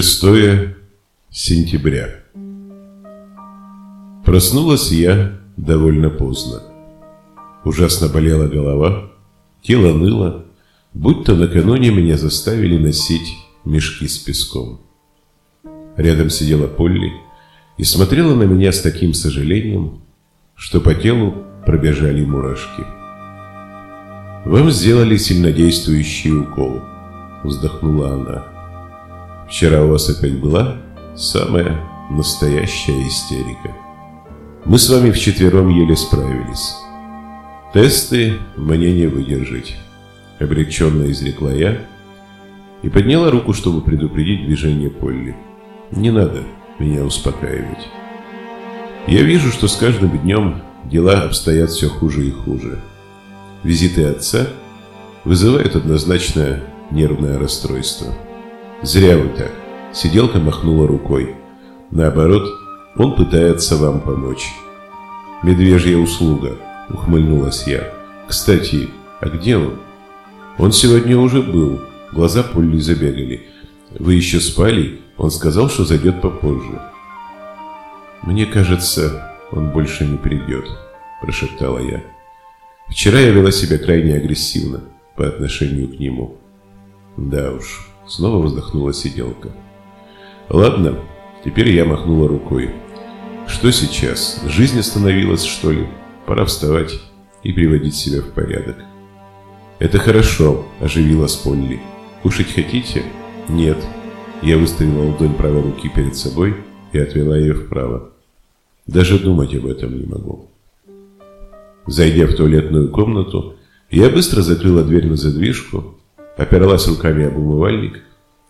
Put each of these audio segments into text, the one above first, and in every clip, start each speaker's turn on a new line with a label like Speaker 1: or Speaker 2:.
Speaker 1: 6 сентября. Проснулась я довольно поздно. Ужасно болела голова, тело ныло, будто накануне меня заставили носить мешки с песком. Рядом сидела Полли и смотрела на меня с таким сожалением, что по телу пробежали мурашки. «Вам сделали сильнодействующий укол», — вздохнула она. Вчера у вас опять была самая настоящая истерика. Мы с вами вчетвером еле справились. Тесты мне не выдержать. Обреченно изрекла я и подняла руку, чтобы предупредить движение Полли. Не надо меня успокаивать. Я вижу, что с каждым днем дела обстоят все хуже и хуже. Визиты отца вызывают однозначно нервное расстройство. Зря вы так. Сиделка махнула рукой. Наоборот, он пытается вам помочь. Медвежья услуга, ухмыльнулась я. Кстати, а где он? Он сегодня уже был. Глаза Полли забегали. Вы еще спали? Он сказал, что зайдет попозже. Мне кажется, он больше не придет, прошептала я. Вчера я вела себя крайне агрессивно по отношению к нему. Да уж, Снова вздохнула сиделка. Ладно, теперь я махнула рукой. Что сейчас? Жизнь остановилась, что ли? Пора вставать и приводить себя в порядок. Это хорошо, оживилась Полли. Кушать хотите? Нет. Я выставила ладонь правой руки перед собой и отвела ее вправо. Даже думать об этом не могу. Зайдя в туалетную комнату, я быстро закрыла дверь на задвижку опиралась руками об умывальник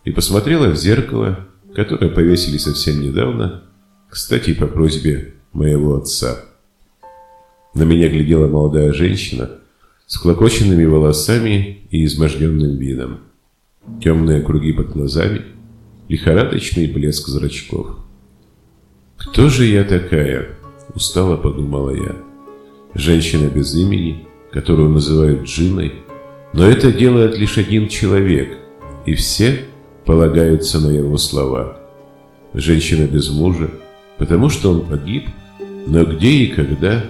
Speaker 1: и посмотрела в зеркало, которое повесили совсем недавно, кстати, по просьбе моего отца. На меня глядела молодая женщина с клокоченными волосами и изможденным видом. Темные круги под глазами, лихорадочный блеск зрачков. «Кто же я такая?» – устало подумала я. Женщина без имени, которую называют Джиной – но это делает лишь один человек, и все полагаются на его слова. Женщина без мужа, потому что он погиб, но где и когда,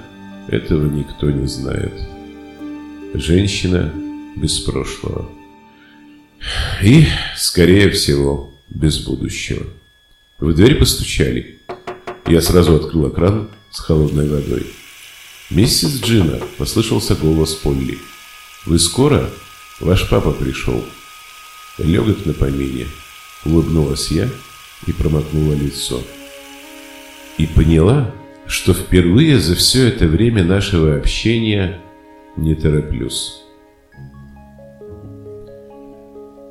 Speaker 1: этого никто не знает. Женщина без прошлого. И, скорее всего, без будущего. В дверь постучали. Я сразу открыла кран с холодной водой. «Миссис Джина!» – послышался голос Полли. «Вы скоро? Ваш папа пришел». Легок на помине. Улыбнулась я и промокнула лицо. И поняла, что впервые за все это время нашего общения не тороплюсь.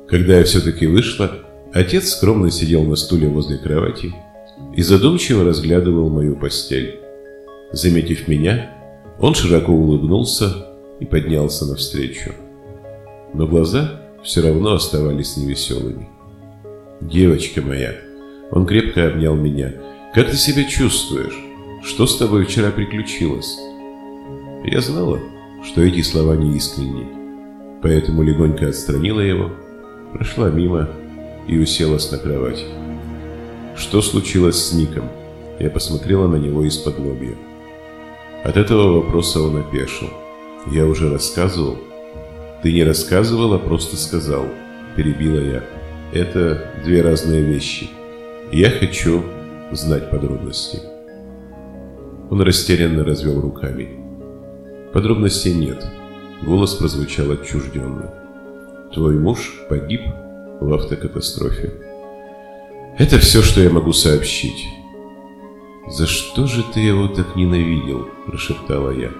Speaker 1: Когда я все-таки вышла, отец скромно сидел на стуле возле кровати и задумчиво разглядывал мою постель. Заметив меня, он широко улыбнулся и поднялся навстречу. Но глаза все равно оставались невеселыми. «Девочка моя!» Он крепко обнял меня. «Как ты себя чувствуешь? Что с тобой вчера приключилось?» Я знала, что эти слова не искренни, поэтому легонько отстранила его, прошла мимо и уселась на кровать. Что случилось с Ником? Я посмотрела на него из-под лобья. От этого вопроса он опешил. Я уже рассказывал. Ты не рассказывал, а просто сказал. Перебила я. Это две разные вещи. Я хочу знать подробности. Он растерянно развел руками. Подробностей нет. Голос прозвучал отчужденно. Твой муж погиб в автокатастрофе. Это все, что я могу сообщить. «За что же ты его так ненавидел?» – прошептала я.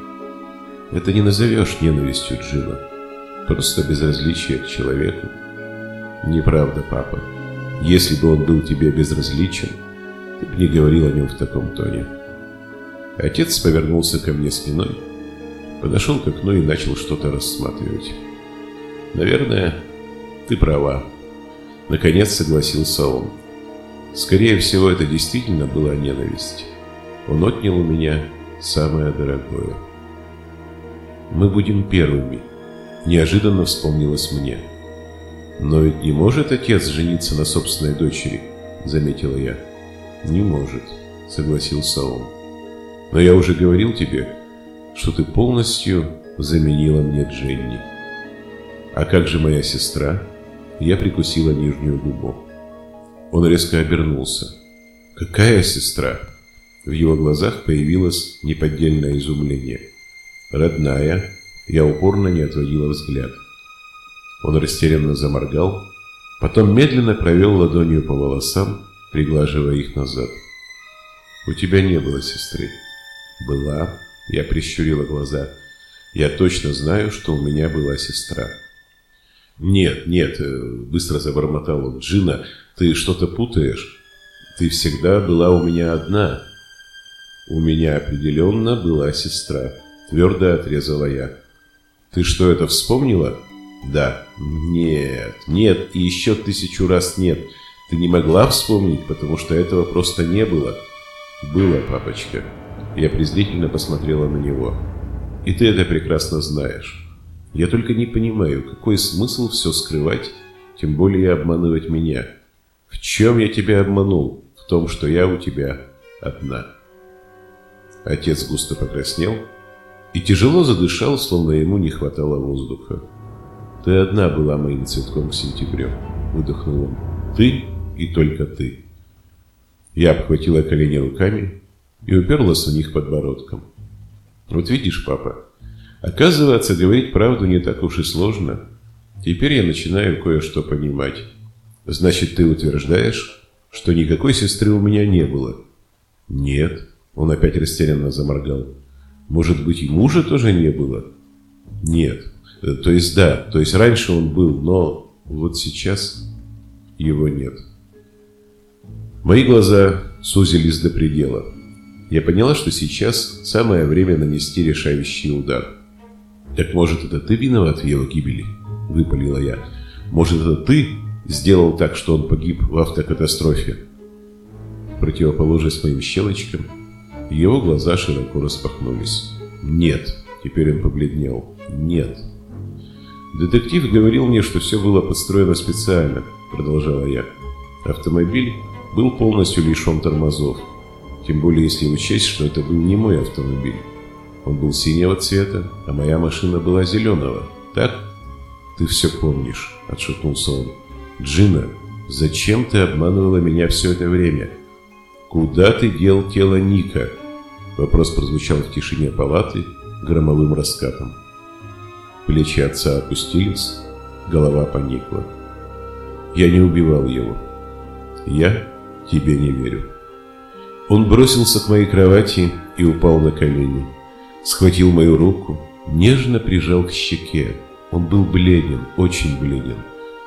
Speaker 1: Это не назовешь ненавистью Джина. Просто безразличие к человеку. Неправда, папа. Если бы он был тебе безразличен, ты бы не говорил о нем в таком тоне. Отец повернулся ко мне спиной, подошел к окну и начал что-то рассматривать. Наверное, ты права. Наконец согласился он. Скорее всего, это действительно была ненависть. Он отнял у меня самое дорогое. Мы будем первыми. Неожиданно вспомнилось мне. Но ведь не может отец жениться на собственной дочери, заметила я. Не может, согласился он. Но я уже говорил тебе, что ты полностью заменила мне Дженни. А как же моя сестра? Я прикусила нижнюю губу. Он резко обернулся. Какая сестра? В его глазах появилось неподдельное изумление. Родная. Я упорно не отводила взгляд. Он растерянно заморгал, потом медленно провел ладонью по волосам, приглаживая их назад. «У тебя не было сестры». «Была». Я прищурила глаза. «Я точно знаю, что у меня была сестра». «Нет, нет», э, — быстро забормотал он. «Джина, ты что-то путаешь. Ты всегда была у меня одна». «У меня определенно была сестра», — твердо отрезала я. «Ты что, это вспомнила?» «Да». «Нет, нет и еще тысячу раз нет. Ты не могла вспомнить, потому что этого просто не было». «Было, папочка». Я презрительно посмотрела на него. «И ты это прекрасно знаешь. Я только не понимаю, какой смысл все скрывать, тем более обманывать меня. В чем я тебя обманул? В том, что я у тебя одна». Отец густо покраснел и тяжело задышал, словно ему не хватало воздуха. «Ты одна была моим цветком к сентябрю», — выдохнул он. «Ты и только ты». Я обхватила колени руками и уперлась в них подбородком. «Вот видишь, папа, оказывается, говорить правду не так уж и сложно. Теперь я начинаю кое-что понимать. Значит, ты утверждаешь, что никакой сестры у меня не было?» «Нет», — он опять растерянно заморгал. «Может быть, и мужа тоже не было?» «Нет, Э, то есть да, то есть раньше он был, но вот сейчас его нет. Мои глаза сузились до предела. Я поняла, что сейчас самое время нанести решающий удар. «Так может, это ты виноват в его гибели?» – выпалила я. «Может, это ты сделал так, что он погиб в автокатастрофе?» Противоположность моим щелочкам, его глаза широко распахнулись. «Нет!» – теперь он побледнел. «Нет!» «Детектив говорил мне, что все было подстроено специально», — продолжала я. «Автомобиль был полностью лишен тормозов. Тем более, если учесть, что это был не мой автомобиль. Он был синего цвета, а моя машина была зеленого. Так?» «Ты все помнишь», — отшутнулся он. «Джина, зачем ты обманывала меня все это время? Куда ты дел тело Ника?» Вопрос прозвучал в тишине палаты громовым раскатом. Плечи отца опустились, голова поникла. Я не убивал его. Я тебе не верю. Он бросился к моей кровати и упал на колени. Схватил мою руку, нежно прижал к щеке. Он был бледен, очень бледен.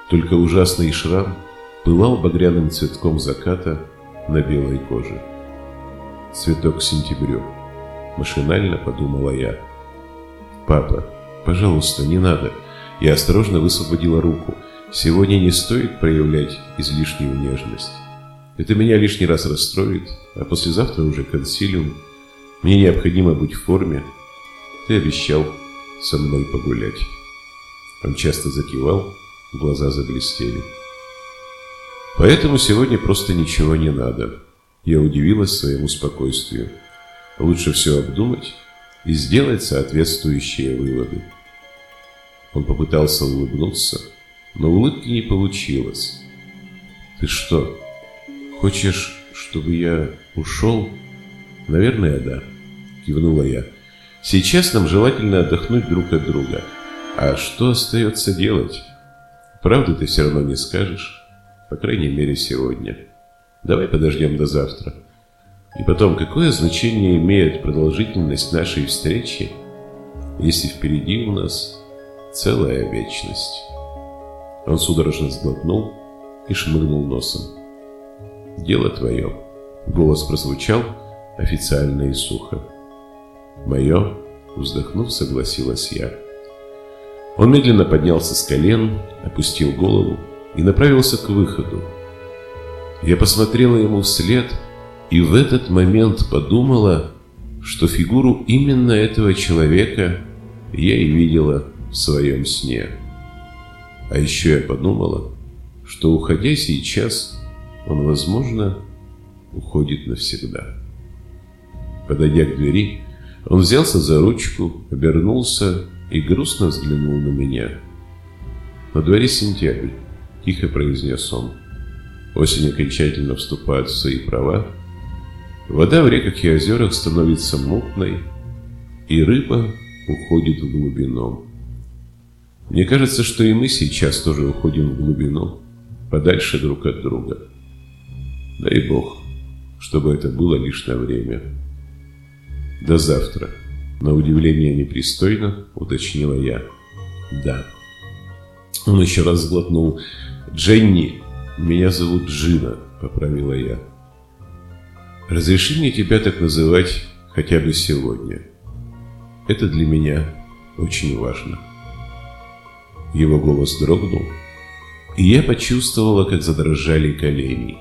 Speaker 1: Только ужасный шрам пылал багряным цветком заката на белой коже. Цветок сентябрю. Машинально подумала я. Папа, «Пожалуйста, не надо». Я осторожно высвободила руку. «Сегодня не стоит проявлять излишнюю нежность. Это меня лишний раз расстроит, а послезавтра уже консилиум. Мне необходимо быть в форме. Ты обещал со мной погулять». Он часто закивал, глаза заблестели. «Поэтому сегодня просто ничего не надо». Я удивилась своему спокойствию. Лучше все обдумать и сделать соответствующие выводы. Он попытался улыбнуться, но улыбки не получилось. «Ты что, хочешь, чтобы я ушел?» «Наверное, да», — кивнула я. «Сейчас нам желательно отдохнуть друг от друга. А что остается делать? Правду ты все равно не скажешь, по крайней мере, сегодня. Давай подождем до завтра». И потом, какое значение имеет продолжительность нашей встречи, если впереди у нас целая вечность? Он судорожно сглотнул и шмыгнул носом. «Дело твое», — голос прозвучал официально и сухо. «Мое», — вздохнув, согласилась я. Он медленно поднялся с колен, опустил голову и направился к выходу. Я посмотрела ему вслед — и в этот момент подумала, что фигуру именно этого человека я и видела в своем сне. А еще я подумала, что уходя сейчас, он, возможно, уходит навсегда. Подойдя к двери, он взялся за ручку, обернулся и грустно взглянул на меня. «На дворе сентябрь», — тихо произнес он. Осень окончательно вступает в свои права. Вода в реках и озерах становится мутной, и рыба уходит в глубину. Мне кажется, что и мы сейчас тоже уходим в глубину, подальше друг от друга. Дай Бог, чтобы это было лишь на время. До завтра. На удивление непристойно, уточнила я. Да. Он еще раз сглотнул. Дженни, меня зовут Джина, поправила я. Разреши мне тебя так называть хотя бы сегодня. Это для меня очень важно. Его голос дрогнул, и я почувствовала, как задрожали колени.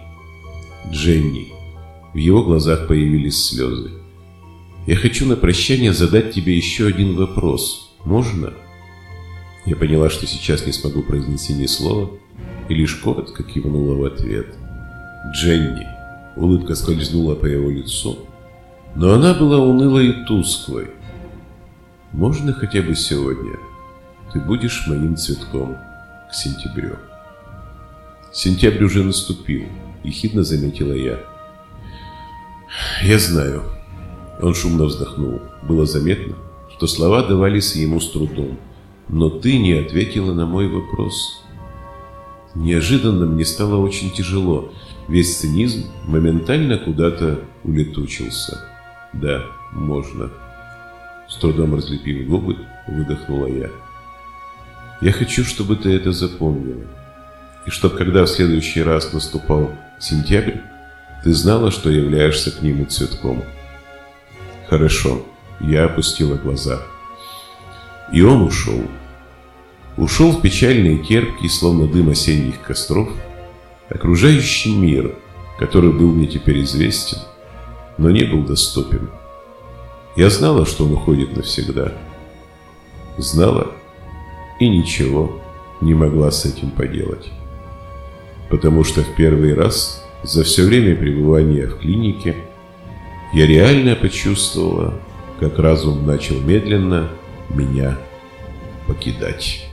Speaker 1: Дженни. В его глазах появились слезы. «Я хочу на прощание задать тебе еще один вопрос. Можно?» Я поняла, что сейчас не смогу произнести ни слова, и лишь коротко кивнула в ответ. «Дженни!» Улыбка скользнула по его лицу, но она была унылой и тусклой. «Можно хотя бы сегодня?» Ты будешь моим цветком к сентябрю. Сентябрь уже наступил, ехидно заметила я. Я знаю. Он шумно вздохнул. Было заметно, что слова давались ему с трудом. Но ты не ответила на мой вопрос. Неожиданно мне стало очень тяжело. Весь цинизм моментально куда-то улетучился. Да, можно. С трудом разлепив губы, выдохнула я. Я хочу, чтобы ты это запомнила. И чтобы, когда в следующий раз наступал сентябрь, ты знала, что являешься к нему цветком. Хорошо. Я опустила глаза. И он ушел. Ушел в печальные терпкий, словно дым осенних костров, окружающий мир, который был мне теперь известен, но не был доступен. Я знала, что он уходит навсегда. Знала, и ничего не могла с этим поделать. Потому что в первый раз за все время пребывания в клинике я реально почувствовала, как разум начал медленно меня покидать.